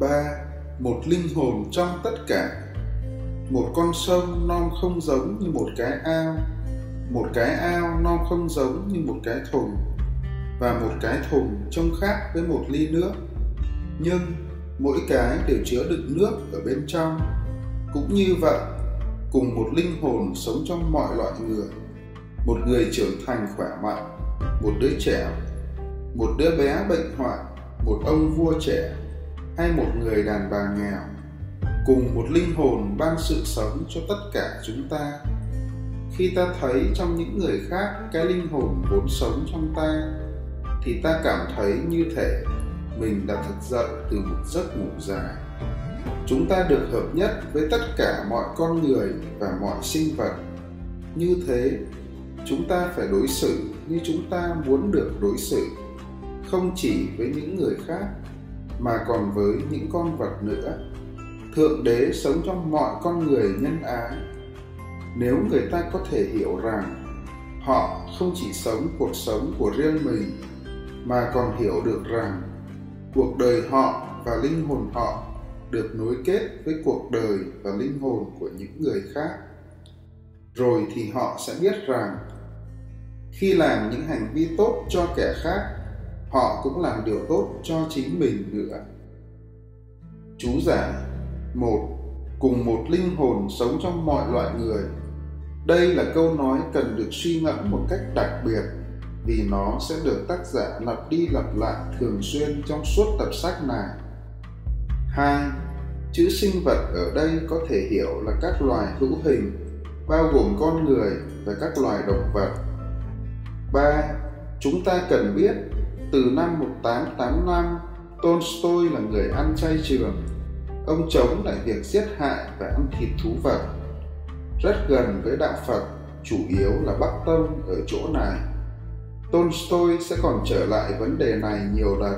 ba, một linh hồn trong tất cả. Một con sông non không giống như một cái ao, một cái ao non không giống như một cái thùng, và một cái thùng trông khác với một ly nước. Nhưng mỗi cái đều chứa đựng nước ở bên trong. Cũng như vậy, cùng một linh hồn sống trong mọi loại người. Một người trưởng thành khỏe mạnh, một đứa trẻ, một đứa bé bệnh hoạn, một ông vua trẻ hay một người đàn bà nghèo, cùng một linh hồn ban sự sống cho tất cả chúng ta. Khi ta thấy trong những người khác cái linh hồn vốn sống trong ta, thì ta cảm thấy như thể mình đã thức dậy từ một giấc ngủ dài. Chúng ta được hợp nhất với tất cả mọi con người và mọi sinh vật. Như thế, chúng ta phải đối xử như chúng ta muốn được đối xử, không chỉ với những người khác mà còn với những con vật nữa. Thượng đế sống trong mọi con người nhân ái. Nếu người ta có thể hiểu rằng họ không chỉ sống cuộc sống của riêng mình, mà còn hiểu được rằng cuộc đời họ và linh hồn họ được nối kết với cuộc đời và linh hồn của những người khác. Rồi thì họ sẽ biết rằng khi làm những hành vi tốt cho kẻ khác họ cũng làm điều tốt cho chính mình nữa chú giả một cùng một linh hồn sống trong mọi loại người đây là câu nói cần được suy ngẫm một cách đặc biệt vì nó sẽ được tác giả lặp đi lặp lại thường xuyên trong suốt tập sách này. 2. Chữ sinh vật ở đây có thể hiểu là các loài hữu hình, bao gồm con người và các loài động vật. 3. Chúng ta cần biết, từ năm 1885, Tolstoy là người ăn chay trường. Ông chống lại việc giết hại và ăn thịt thú vật. Rất gần với đạo Phật, chủ yếu là Bắc Tông ở chỗ này Tolstoy sẽ còn trở lại vấn đề này nhiều lần